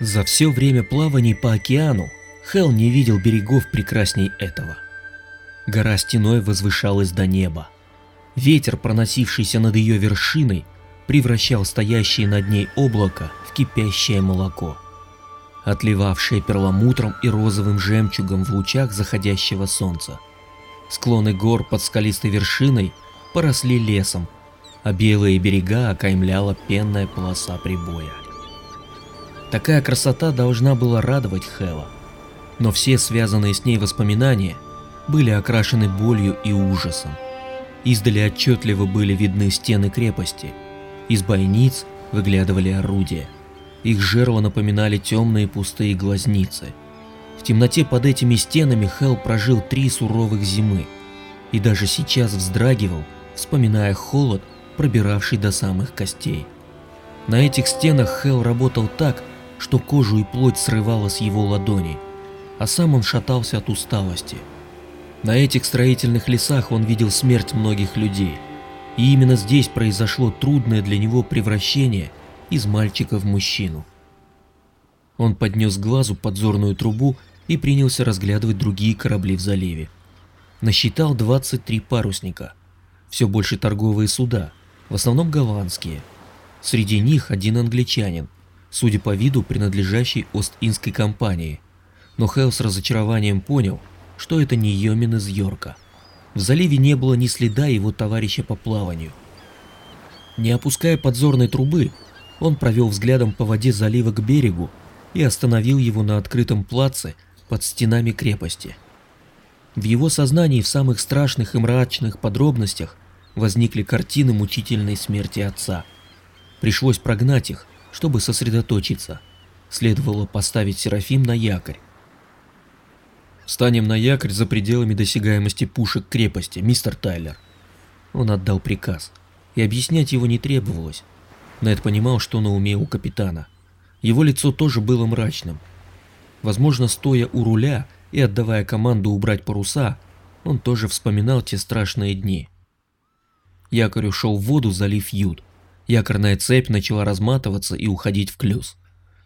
За все время плаваний по океану Хелл не видел берегов прекрасней этого. Гора стеной возвышалась до неба. Ветер, проносившийся над ее вершиной, превращал стоящее над ней облако в кипящее молоко, отливавшее перламутром и розовым жемчугом в лучах заходящего солнца. Склоны гор под скалистой вершиной поросли лесом, а белые берега окаймляла пенная полоса прибоя. Такая красота должна была радовать Хэва, но все связанные с ней воспоминания были окрашены болью и ужасом. Издали отчетливо были видны стены крепости, из бойниц выглядывали орудия, их жерла напоминали темные пустые глазницы. В темноте под этими стенами Хелл прожил три суровых зимы и даже сейчас вздрагивал, вспоминая холод, пробиравший до самых костей. На этих стенах Хелл работал так, что кожу и плоть срывало с его ладоней, а сам он шатался от усталости. На этих строительных лесах он видел смерть многих людей, и именно здесь произошло трудное для него превращение из мальчика в мужчину. Он поднес глазу подзорную трубу и принялся разглядывать другие корабли в заливе. Насчитал 23 парусника, все больше торговые суда, в основном голландские. Среди них один англичанин, судя по виду, принадлежащий Ост-Индской компании. Но Хелл с разочарованием понял, что это не Йомин из Йорка. В заливе не было ни следа его товарища по плаванию. Не опуская подзорной трубы, он провел взглядом по воде залива к берегу и остановил его на открытом плаце под стенами крепости. В его сознании в самых страшных и мрачных подробностях возникли картины мучительной смерти отца. Пришлось прогнать их, чтобы сосредоточиться. Следовало поставить Серафим на якорь. «Станем на якорь за пределами досягаемости пушек крепости, мистер Тайлер». Он отдал приказ, и объяснять его не требовалось. Нед понимал, что на уме у капитана. Его лицо тоже было мрачным. Возможно, стоя у руля и отдавая команду убрать паруса, он тоже вспоминал те страшные дни. Якорь ушел в воду, залив ют. Якорная цепь начала разматываться и уходить в клюз.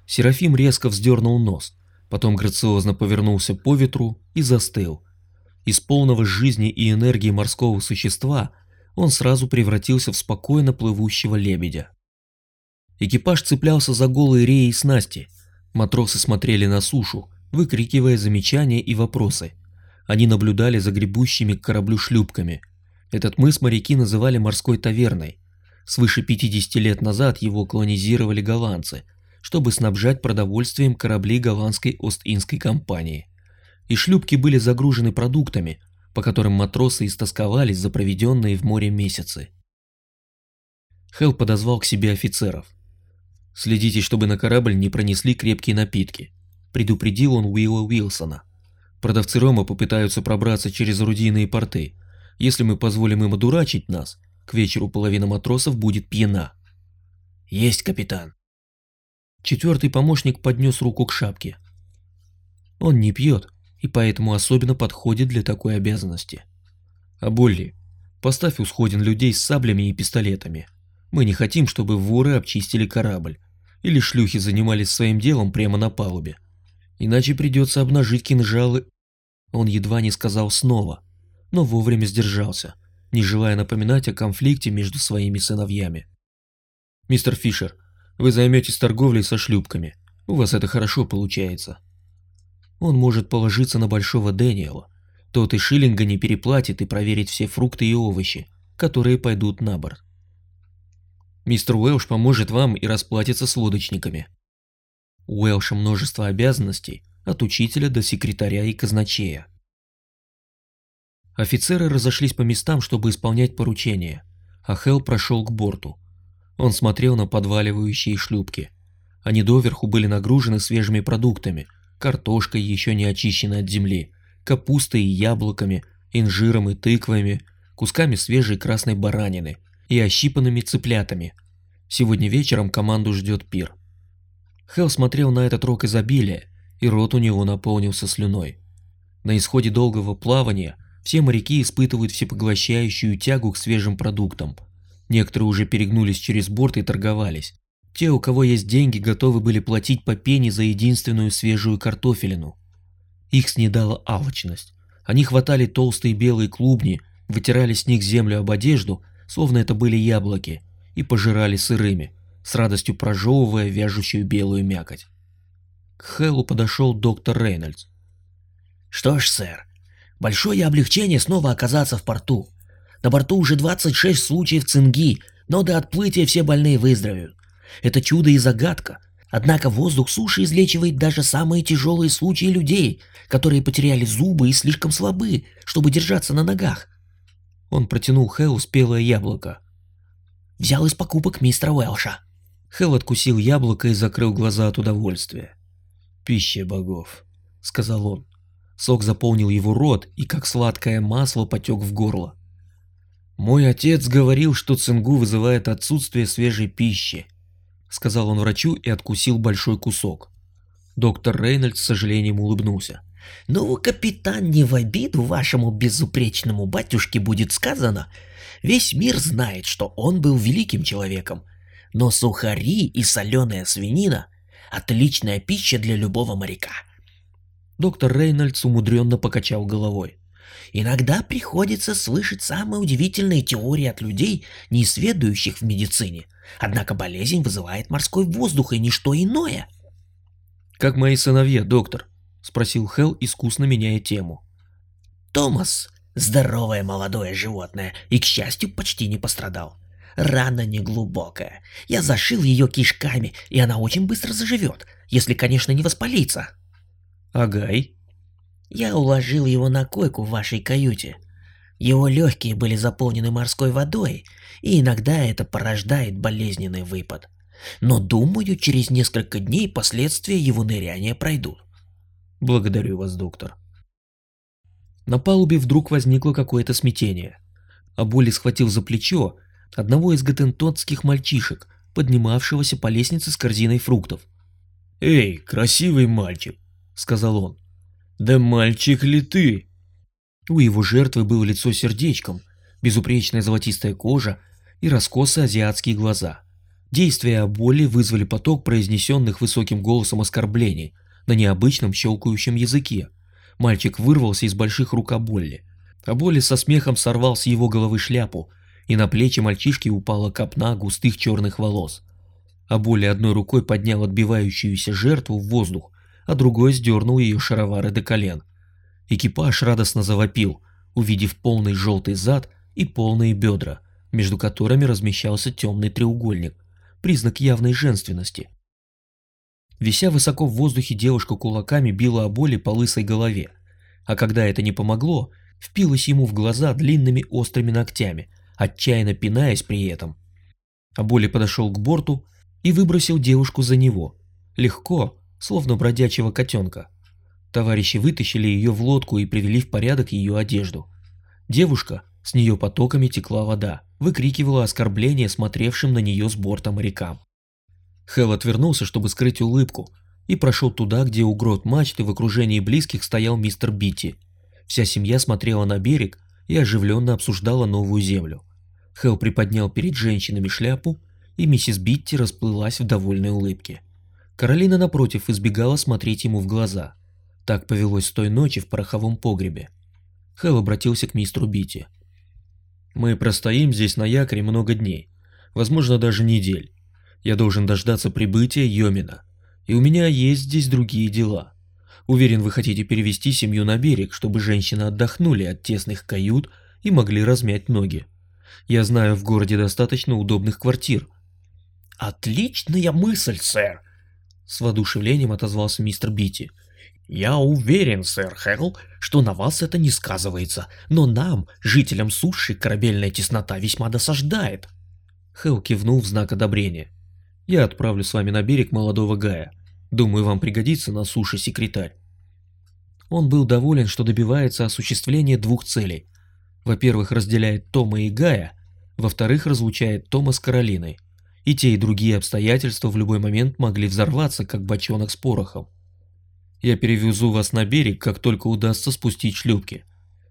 Серафим резко вздернул нос, потом грациозно повернулся по ветру и застыл. Из полного жизни и энергии морского существа он сразу превратился в спокойно плывущего лебедя. Экипаж цеплялся за голые реи и снасти. Матросы смотрели на сушу, выкрикивая замечания и вопросы. Они наблюдали за гребущими к кораблю шлюпками. Этот мыс моряки называли морской таверной. Свыше 50 лет назад его колонизировали голландцы, чтобы снабжать продовольствием корабли голландской Ост-Индской компании. И шлюпки были загружены продуктами, по которым матросы истосковались за проведенные в море месяцы. Хелл подозвал к себе офицеров. «Следите, чтобы на корабль не пронесли крепкие напитки», – предупредил он Уилла Уилсона. «Продавцы рома попытаются пробраться через орудийные порты. Если мы позволим им одурачить нас, к вечеру половина матросов будет пьяна. Есть, капитан. Четвертый помощник поднес руку к шапке. Он не пьет и поэтому особенно подходит для такой обязанности. А Болли, поставь у людей с саблями и пистолетами. Мы не хотим, чтобы воры обчистили корабль или шлюхи занимались своим делом прямо на палубе. Иначе придется обнажить кинжалы. Он едва не сказал снова, но вовремя сдержался не желая напоминать о конфликте между своими сыновьями. «Мистер Фишер, вы займетесь торговлей со шлюпками. У вас это хорошо получается». Он может положиться на Большого Дэниела. Тот и шиллинга не переплатит и проверить все фрукты и овощи, которые пойдут на борт. Мистер Уэлш поможет вам и расплатится с лодочниками. У Уэлша множество обязанностей, от учителя до секретаря и казначея. Офицеры разошлись по местам, чтобы исполнять поручения, а Хелл прошел к борту. Он смотрел на подваливающие шлюпки. Они доверху были нагружены свежими продуктами, картошкой, еще не очищенной от земли, капустой и яблоками, инжиром и тыквами, кусками свежей красной баранины и ощипанными цыплятами. Сегодня вечером команду ждет пир. Хелл смотрел на этот рок изобилия, и рот у него наполнился слюной. На исходе долгого плавания все моряки испытывают всепоглощающую тягу к свежим продуктам. Некоторые уже перегнулись через борт и торговались. Те, у кого есть деньги, готовы были платить по пени за единственную свежую картофелину. Их снедала алчность. Они хватали толстые белые клубни, вытирали с них землю об одежду, словно это были яблоки, и пожирали сырыми, с радостью прожевывая вяжущую белую мякоть. К Хэллу подошел доктор Рейнольдс. «Что ж, сэр, большое облегчение снова оказаться в порту. На борту уже 26 случаев цинги, но до отплытия все больные выздоровеют. Это чудо и загадка. Однако воздух суши излечивает даже самые тяжелые случаи людей, которые потеряли зубы и слишком слабы, чтобы держаться на ногах. Он протянул Хэллу спелое яблоко. «Взял из покупок мистера Уэлша». Хэл откусил яблоко и закрыл глаза от удовольствия. «Пища богов», — сказал он. Сок заполнил его рот и как сладкое масло потек в горло. «Мой отец говорил, что цингу вызывает отсутствие свежей пищи», — сказал он врачу и откусил большой кусок. Доктор Рейнольдс с сожалением улыбнулся. «Ну, капитан, не в обиду вашему безупречному батюшке будет сказано. Весь мир знает, что он был великим человеком. Но сухари и соленая свинина — отличная пища для любого моряка». Доктор Рейнольдс умудренно покачал головой. Иногда приходится слышать самые удивительные теории от людей, не сведущих в медицине. Однако болезнь вызывает морской воздух и ничто иное. «Как мои сыновья, доктор?» — спросил Хелл, искусно меняя тему. «Томас — здоровое молодое животное и, к счастью, почти не пострадал. Рана неглубокая. Я зашил ее кишками, и она очень быстро заживет, если, конечно, не воспалится». «Агай?» «Я уложил его на койку в вашей каюте. Его легкие были заполнены морской водой, и иногда это порождает болезненный выпад. Но думаю, через несколько дней последствия его ныряния пройдут. Благодарю вас, доктор. На палубе вдруг возникло какое-то смятение. Аболи схватил за плечо одного из гатентотских мальчишек, поднимавшегося по лестнице с корзиной фруктов. «Эй, красивый мальчик!» — сказал он. «Да мальчик ли ты?» У его жертвы было лицо сердечком, безупречная золотистая кожа и раскосые азиатские глаза. Действия Аболи вызвали поток произнесенных высоким голосом оскорблений, на необычном щелкающем языке. Мальчик вырвался из больших рук Аболли. Аболли со смехом сорвал с его головы шляпу, и на плечи мальчишки упала копна густых черных волос. Аболли одной рукой поднял отбивающуюся жертву в воздух, а другой сдернул ее шаровары до колен. Экипаж радостно завопил, увидев полный желтый зад и полные бедра, между которыми размещался темный треугольник, признак явной женственности. Вися высоко в воздухе, девушка кулаками била о боли по лысой голове, а когда это не помогло, впилась ему в глаза длинными острыми ногтями, отчаянно пинаясь при этом. Аболи подошел к борту и выбросил девушку за него, легко, словно бродячего котенка. Товарищи вытащили ее в лодку и привели в порядок ее одежду. Девушка, с нее потоками текла вода, выкрикивала оскорбления смотревшим на нее с борта морякам. Хелл отвернулся, чтобы скрыть улыбку, и прошел туда, где у грот мачты в окружении близких стоял мистер Битти. Вся семья смотрела на берег и оживленно обсуждала новую землю. Хелл приподнял перед женщинами шляпу, и миссис Битти расплылась в довольной улыбке. Каролина, напротив, избегала смотреть ему в глаза. Так повелось с той ночи в пороховом погребе. Хелл обратился к мистеру Битти. «Мы простоим здесь на якоре много дней, возможно, даже недель. Я должен дождаться прибытия Йомина. И у меня есть здесь другие дела. Уверен, вы хотите перевести семью на берег, чтобы женщины отдохнули от тесных кают и могли размять ноги. Я знаю в городе достаточно удобных квартир. Отличная мысль, сэр, с воодушевлением отозвался мистер Бити. Я уверен, сэр Хэрл, что на вас это не сказывается, но нам, жителям суши, корабельная теснота весьма досаждает. Хэл кивнул в знак одобрения. Я отправлю с вами на берег молодого Гая. Думаю, вам пригодится на суше секретарь. Он был доволен, что добивается осуществления двух целей. Во-первых, разделяет Тома и Гая, во-вторых, разлучает Тома с Каролиной. И те, и другие обстоятельства в любой момент могли взорваться, как бочонок с порохом. Я перевезу вас на берег, как только удастся спустить шлюпки.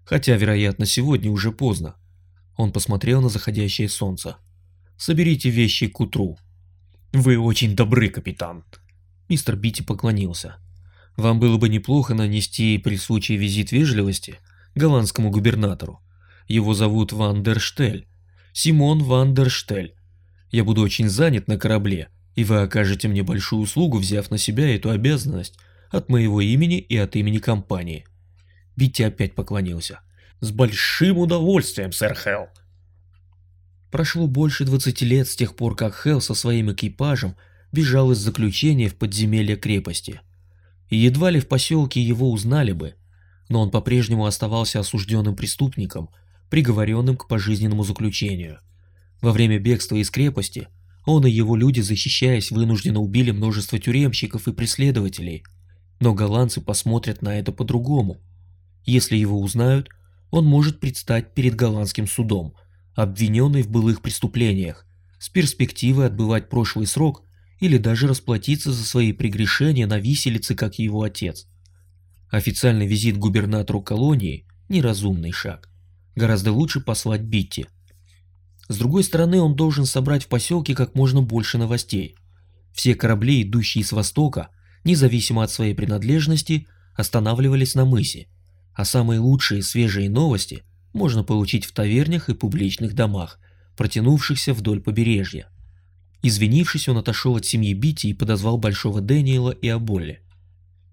Хотя, вероятно, сегодня уже поздно. Он посмотрел на заходящее солнце. Соберите вещи к утру. Вы очень добры, капитан. Мистер Битти поклонился. Вам было бы неплохо нанести при случае визит вежливости голландскому губернатору. Его зовут Ван дер Штель. Симон Ван дер Штель. Я буду очень занят на корабле, и вы окажете мне большую услугу, взяв на себя эту обязанность от моего имени и от имени компании. Битти опять поклонился. С большим удовольствием, сэр Хелл. Прошло больше 20 лет с тех пор, как Хелл со своим экипажем бежал из заключения в подземелье крепости. И едва ли в поселке его узнали бы, но он по-прежнему оставался осужденным преступником, приговоренным к пожизненному заключению. Во время бегства из крепости он и его люди, защищаясь, вынужденно убили множество тюремщиков и преследователей. Но голландцы посмотрят на это по-другому. Если его узнают, он может предстать перед голландским судом, обвиненный в былых преступлениях, с перспективой отбывать прошлый срок или даже расплатиться за свои прегрешения на виселице, как его отец. Официальный визит губернатору колонии – неразумный шаг. Гораздо лучше послать Битти. С другой стороны, он должен собрать в поселке как можно больше новостей. Все корабли, идущие с востока, независимо от своей принадлежности, останавливались на мысе, а самые лучшие свежие новости можно получить в тавернях и публичных домах, протянувшихся вдоль побережья. Извинившись, он отошел от семьи Бити и подозвал Большого Дэниела и Аболли.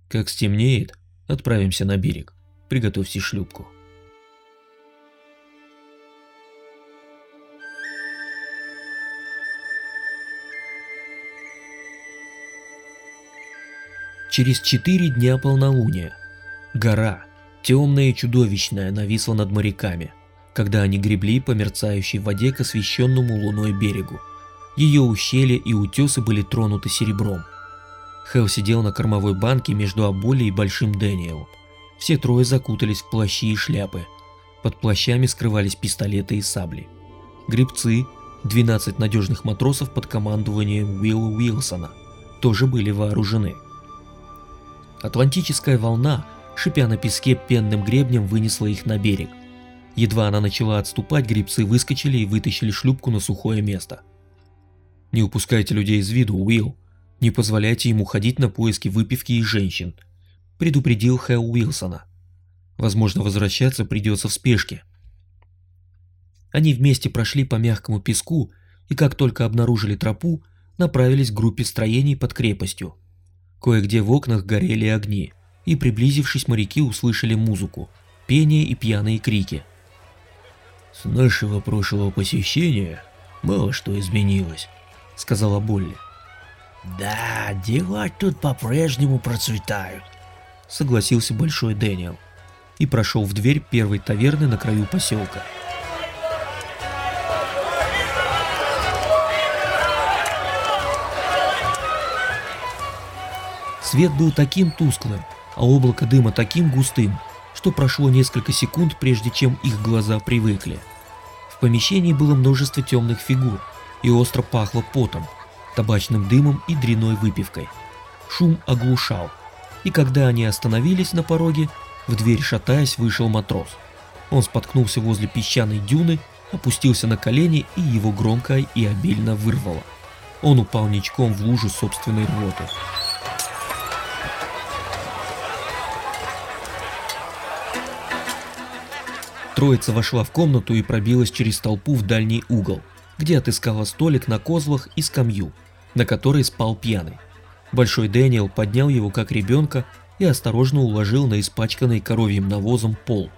«Как стемнеет, отправимся на берег. Приготовьте шлюпку». Через четыре дня полнолуния. Гора, темная и чудовищная, нависла над моряками, когда они гребли по мерцающей воде к освещенному луной берегу. Ее ущелья и утесы были тронуты серебром. Хелл сидел на кормовой банке между Аболи и Большим Дэниелом. Все трое закутались в плащи и шляпы. Под плащами скрывались пистолеты и сабли. Гребцы, 12 надежных матросов под командованием Уилла Уилсона, тоже были вооружены. Атлантическая волна, шипя на песке пенным гребнем, вынесла их на берег. Едва она начала отступать, гребцы выскочили и вытащили шлюпку на сухое место. Не упускайте людей из виду, Уилл. Не позволяйте им уходить на поиски выпивки и женщин, предупредил Хэл Уилсона. Возможно, возвращаться придется в спешке. Они вместе прошли по мягкому песку и как только обнаружили тропу, направились к группе строений под крепостью. Кое-где в окнах горели огни, и приблизившись моряки услышали музыку, пение и пьяные крики. «С нашего прошлого посещения мало что изменилось», сказала Болли. Да, дела тут по-прежнему процветают, согласился Большой Дэниел и прошел в дверь первой таверны на краю поселка. Свет был таким тусклым, а облако дыма таким густым, что прошло несколько секунд, прежде чем их глаза привыкли. В помещении было множество темных фигур, и остро пахло потом, табачным дымом и дряной выпивкой. Шум оглушал, и когда они остановились на пороге, в дверь шатаясь вышел матрос. Он споткнулся возле песчаной дюны, опустился на колени и его громко и обильно вырвало. Он упал ничком в лужу собственной рвоты. Троица вошла в комнату и пробилась через толпу в дальний угол где отыскала столик на козлах и скамью, на которой спал пьяный. Большой Дэниел поднял его как ребенка и осторожно уложил на испачканный коровьим навозом пол.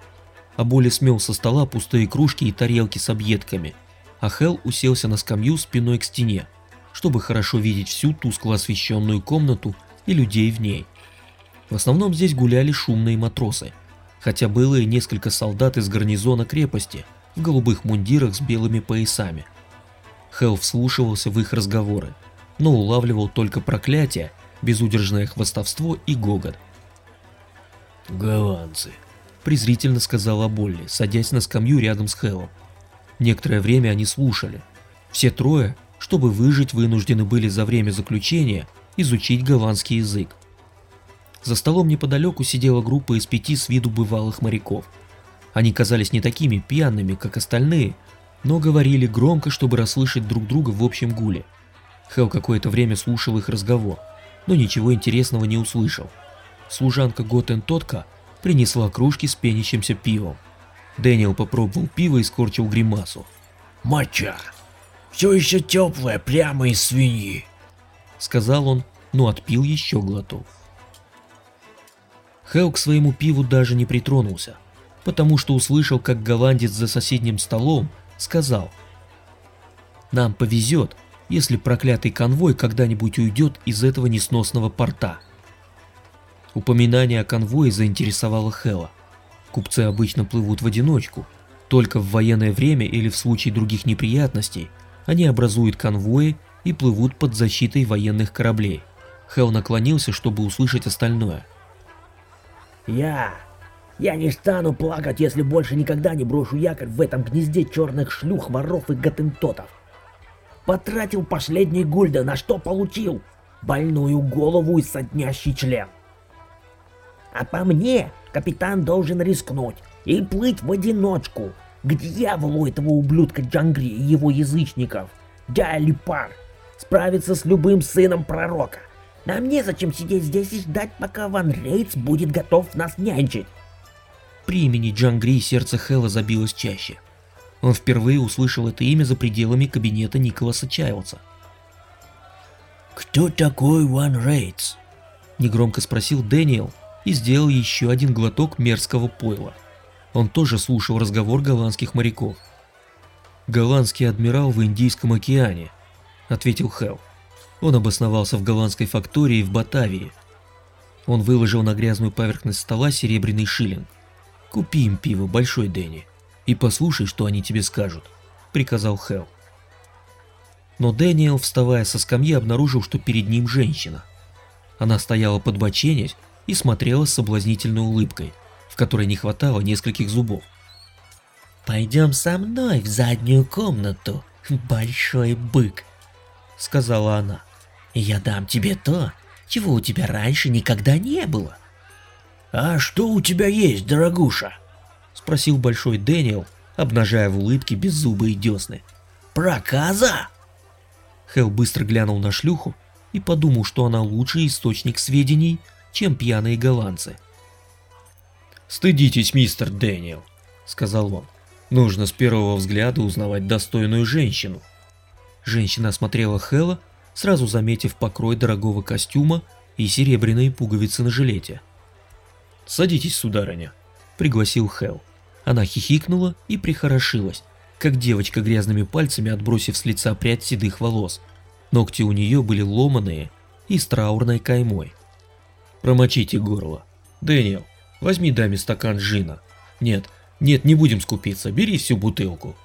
А Боли смел со стола пустые кружки и тарелки с объедками, а Хел уселся на скамью спиной к стене, чтобы хорошо видеть всю тускло освещенную комнату и людей в ней. В основном здесь гуляли шумные матросы, хотя было и несколько солдат из гарнизона крепости в голубых мундирах с белыми поясами. Хелл вслушивался в их разговоры, но улавливал только проклятие, безудержное хвостовство и гогот. «Голландцы», — презрительно сказала Болли, садясь на скамью рядом с Хеллом. Некоторое время они слушали. Все трое, чтобы выжить, вынуждены были за время заключения изучить голландский язык. За столом неподалеку сидела группа из пяти с виду бывалых моряков. Они казались не такими пьяными, как остальные, но говорили громко, чтобы расслышать друг друга в общем гуле. Хелл какое-то время слушал их разговор, но ничего интересного не услышал. Служанка Готен Тотка принесла кружки с пенящимся пивом. Дэниел попробовал пиво и скорчил гримасу. Моча. Все еще теплая, прямо из свиньи. Сказал он, но отпил еще глоток. Хелл к своему пиву даже не притронулся, потому что услышал, как голландец за соседним столом сказал «Нам повезет, если проклятый конвой когда-нибудь уйдет из этого несносного порта». Упоминание о конвое заинтересовало Хэлла. Купцы обычно плывут в одиночку, только в военное время или в случае других неприятностей они образуют конвои и плывут под защитой военных кораблей. Хелл наклонился, чтобы услышать остальное. «Я... Я не стану плакать, если больше никогда не брошу якорь в этом гнезде черных шлюх, воров и готентотов. Потратил последний гульда, на что получил? Больную голову и сотнящий член. А по мне, капитан должен рискнуть и плыть в одиночку, к дьяволу этого ублюдка Джангри и его язычников. Дялипар справиться с любым сыном пророка. Нам незачем сидеть здесь и ждать, пока Ван Рейтс будет готов нас нянчить. При имени Джангри сердце Хэлла забилось чаще. Он впервые услышал это имя за пределами кабинета Николаса Чайлдса. «Кто такой Ван Рейтс?» – негромко спросил Дэниел и сделал еще один глоток мерзкого пойла. Он тоже слушал разговор голландских моряков. «Голландский адмирал в Индийском океане», – ответил Хелл. Он обосновался в голландской фактории в Батавии. Он выложил на грязную поверхность стола серебряный шиллинг. «Купи им пиво, Большой Дэнни, и послушай, что они тебе скажут», — приказал Хелл. Но Дэниел, вставая со скамьи, обнаружил, что перед ним женщина. Она стояла подбоченясь и смотрела с соблазнительной улыбкой, в которой не хватало нескольких зубов. «Пойдем со мной в заднюю комнату, большой бык», — сказала она я дам тебе то, чего у тебя раньше никогда не было. «А что у тебя есть, дорогуша?» — спросил Большой Дэниел, обнажая в улыбке беззубые десны. «Проказа?» Хелл быстро глянул на шлюху и подумал, что она лучший источник сведений, чем пьяные голландцы. «Стыдитесь, мистер Дэниел», — сказал он. «Нужно с первого взгляда узнавать достойную женщину». Женщина осмотрела Хэлла сразу заметив покрой дорогого костюма и серебряные пуговицы на жилете. «Садитесь, сударыня», — пригласил Хел. Она хихикнула и прихорошилась, как девочка грязными пальцами отбросив с лица прядь седых волос. Ногти у нее были ломаные и с траурной каймой. «Промочите горло. Дэниел, возьми даме стакан джина. Нет, нет, не будем скупиться, бери всю бутылку».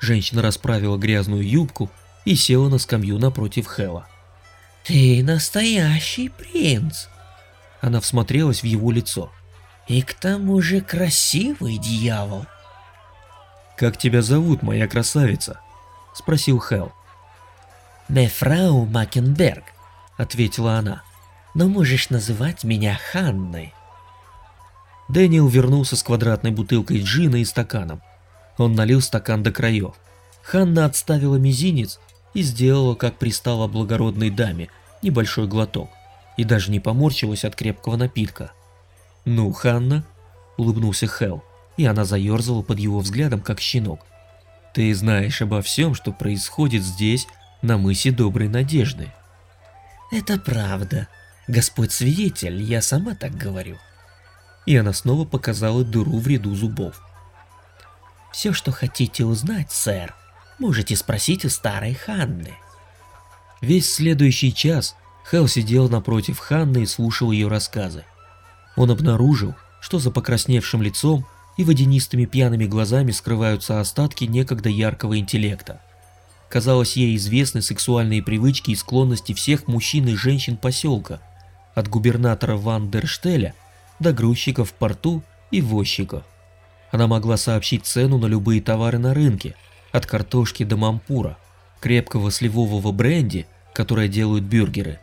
Женщина расправила грязную юбку и села на скамью напротив Хэла. «Ты настоящий принц!» Она всмотрелась в его лицо. «И к тому же красивый дьявол!» «Как тебя зовут, моя красавица?» — спросил Хэл. «Мефрау Макенберг», — ответила она. «Но можешь называть меня Ханной». Дэниел вернулся с квадратной бутылкой джина и стаканом. Он налил стакан до краев. Ханна отставила мизинец и сделала, как пристала благородной даме, небольшой глоток, и даже не поморщилась от крепкого напитка. «Ну, Ханна?» – улыбнулся Хел, и она заерзала под его взглядом, как щенок. «Ты знаешь обо всем, что происходит здесь, на мысе Доброй Надежды». «Это правда. Господь свидетель, я сама так говорю». И она снова показала дыру в ряду зубов. «Все, что хотите узнать, сэр, Можете спросить у старой Ханны. Весь следующий час Хелл сидел напротив Ханны и слушал ее рассказы. Он обнаружил, что за покрасневшим лицом и водянистыми пьяными глазами скрываются остатки некогда яркого интеллекта. Казалось, ей известны сексуальные привычки и склонности всех мужчин и женщин поселка, от губернатора Ван дер Штеля до грузчиков в порту и возчиков. Она могла сообщить цену на любые товары на рынке – от картошки до мампура, крепкого сливового бренди, которое делают бюргеры.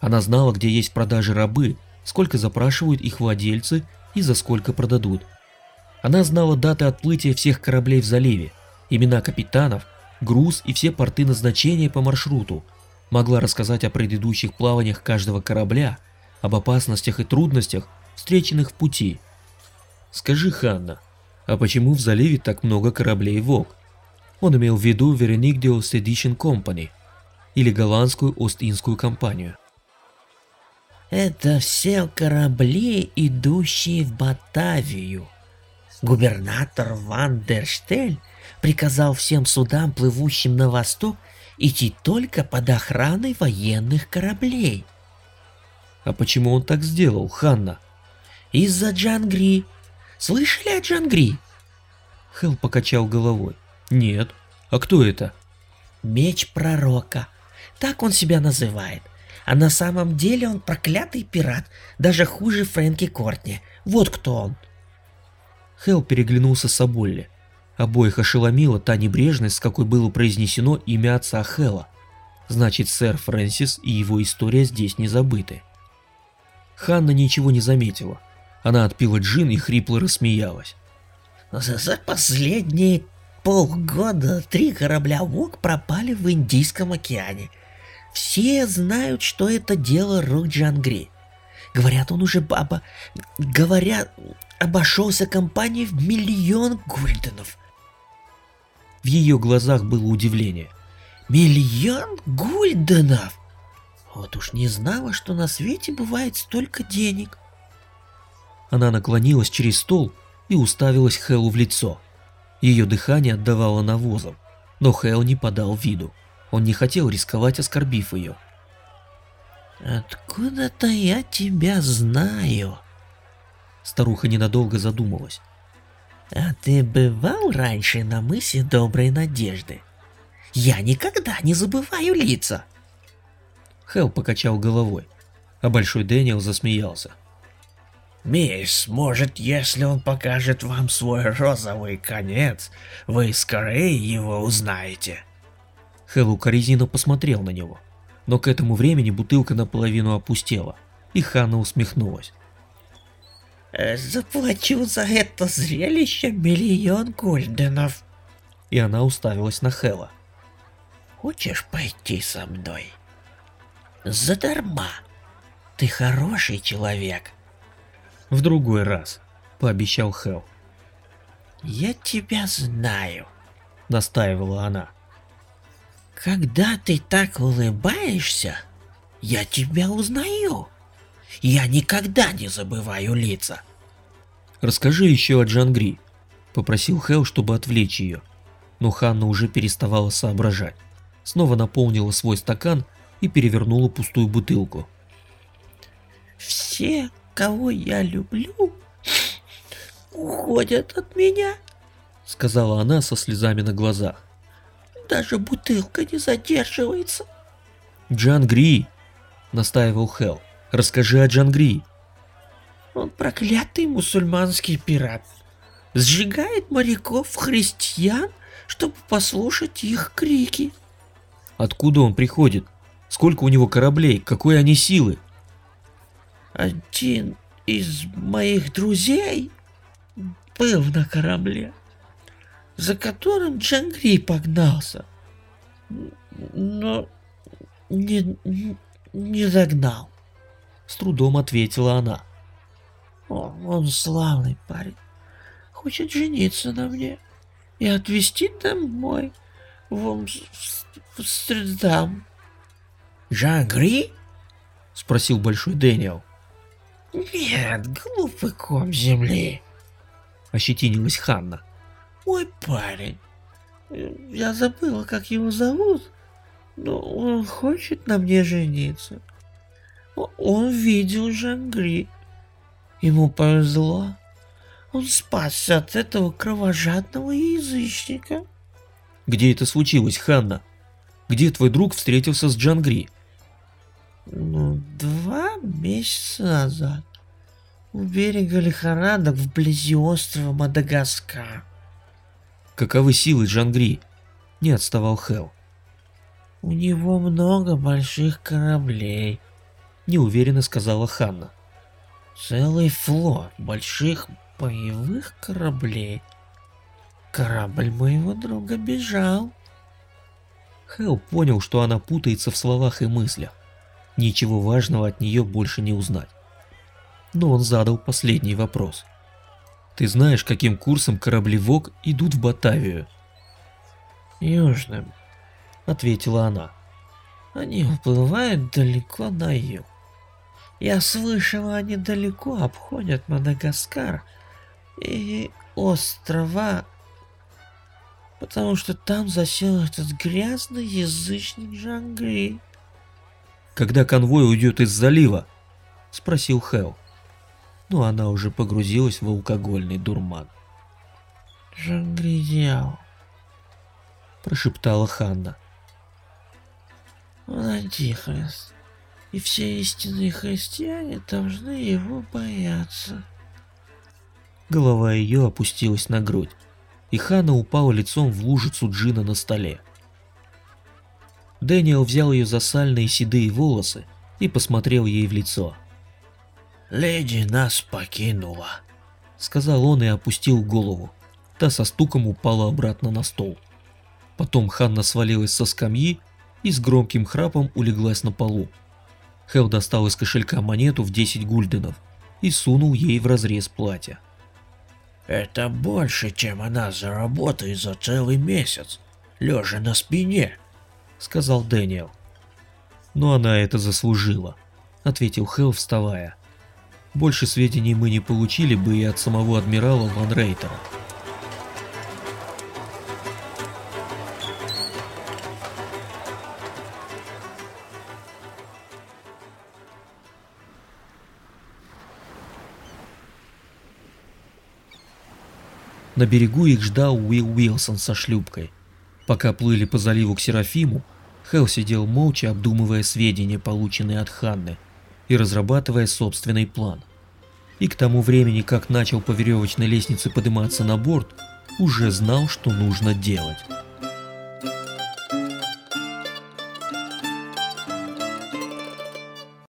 Она знала, где есть в продаже рабы, сколько запрашивают их владельцы и за сколько продадут. Она знала даты отплытия всех кораблей в заливе, имена капитанов, груз и все порты назначения по маршруту. Могла рассказать о предыдущих плаваниях каждого корабля, об опасностях и трудностях, встреченных в пути. Скажи, Ханна, а почему в заливе так много кораблей ВОК? Он имел в виду Verenicio Sedition Company или голландскую Ост-Индскую компанию. Это все корабли, идущие в Батавию. Губернатор Ван дер Штель приказал всем судам, плывущим на восток, идти только под охраной военных кораблей. А почему он так сделал, Ханна? Из-за Джангри. Слышали о Джангри? Хел покачал головой. Нет. А кто это? Меч пророка. Так он себя называет. А на самом деле он проклятый пират, даже хуже Фрэнки Кортни. Вот кто он. Хел переглянулся с Аболли. Обоих ошеломила та небрежность, с какой было произнесено имя отца Хела. Значит, сэр Фрэнсис и его история здесь не забыты. Ханна ничего не заметила. Она отпила джин и хрипло рассмеялась. За, за последние полгода три корабля ВОК пропали в Индийском океане. Все знают, что это дело рук Джангри. Говорят, он уже баба... Говорят, обошелся компанией в миллион гульденов. В ее глазах было удивление. Миллион гульденов? Вот уж не знала, что на свете бывает столько денег. Она наклонилась через стол и уставилась Хэлу в лицо. Ее дыхание отдавало навозом, но Хэл не подал виду. Он не хотел рисковать, оскорбив ее. «Откуда-то я тебя знаю», Старуха ненадолго задумалась. «А ты бывал раньше на мысе Доброй Надежды? Я никогда не забываю лица!» Хелл покачал головой, а Большой Дэниел засмеялся. «Мисс, может, если он покажет вам свой розовый конец, вы скорее его узнаете?» Хелл укоризненно посмотрел на него, но к этому времени бутылка наполовину опустела, и Ханна усмехнулась. Э, заплачу за это зрелище миллион гульденов. И она уставилась на Хела. Хочешь пойти со мной? Задарма. Ты хороший человек. В другой раз, пообещал Хел. Я тебя знаю, настаивала она. Когда ты так улыбаешься, я тебя узнаю. Я никогда не забываю лица. Расскажи еще о Джангри, попросил Хел, чтобы отвлечь ее. Но Ханна уже переставала соображать. Снова наполнила свой стакан и перевернула пустую бутылку. Все, кого я люблю, уходят от меня, сказала она со слезами на глазах. Даже бутылка не задерживается. Джангри, настаивал Хел. Расскажи о Джангри. Он проклятый мусульманский пират. Сжигает моряков христиан, чтобы послушать их крики. Откуда он приходит? Сколько у него кораблей? Какой они силы? Один из моих друзей был на корабле, за которым Джангри погнался, но не, не догнал. С трудом ответила она. Он, он славный парень. Хочет жениться на мне и отвезти домой в, в, в Средам. Жангри? Спросил Большой Дэниел. Нет, глупый ком земли. Ощетинилась Ханна. Мой парень. Я забыла, как его зовут, но он хочет на мне жениться. Он видел Жангри. Ему повезло. Он спасся от этого кровожадного язычника. Где это случилось, Ханна? Где твой друг встретился с Джангри? Ну, два месяца назад. У берега лихорадок вблизи острова Мадагаскар. Каковы силы Джангри? Не отставал Хел. У него много больших кораблей неуверенно сказала Ханна. Целый флот больших боевых кораблей. Корабль моего друга бежал. Хелл понял, что она путается в словах и мыслях. Ничего важного от нее больше не узнать. Но он задал последний вопрос. «Ты знаешь, каким курсом корабли ВОК идут в Батавию?» «Южным», — ответила она. «Они уплывают далеко на юг. Я слышала, они далеко обходят Мадагаскар и острова, потому что там засел этот грязный язычник Жангри. «Когда конвой уйдет из залива?» — спросил Хэл. Но она уже погрузилась в алкогольный дурман. «Жангри дьявол», — прошептала Ханна. «Он антихрист, и все истинные христиане должны его бояться». Голова ее опустилась на грудь, и Ханна упала лицом в лужицу джина на столе. Дэниел взял ее за сальные седые волосы и посмотрел ей в лицо. «Леди нас покинула», — сказал он и опустил голову. Та со стуком упала обратно на стол. Потом Ханна свалилась со скамьи и с громким храпом улеглась на полу. Хелл достал из кошелька монету в 10 гульденов и сунул ей в разрез платья. «Это больше, чем она заработает за целый месяц, лежа на спине», — сказал Дэниел. «Но она это заслужила», — ответил Хелл, вставая. «Больше сведений мы не получили бы и от самого адмирала Ван Рейтера». На берегу их ждал Уилл Уилсон со шлюпкой. Пока плыли по заливу к Серафиму, Хелл сидел молча, обдумывая сведения, полученные от Ханны, и разрабатывая собственный план. И к тому времени, как начал по веревочной лестнице подниматься на борт, уже знал, что нужно делать.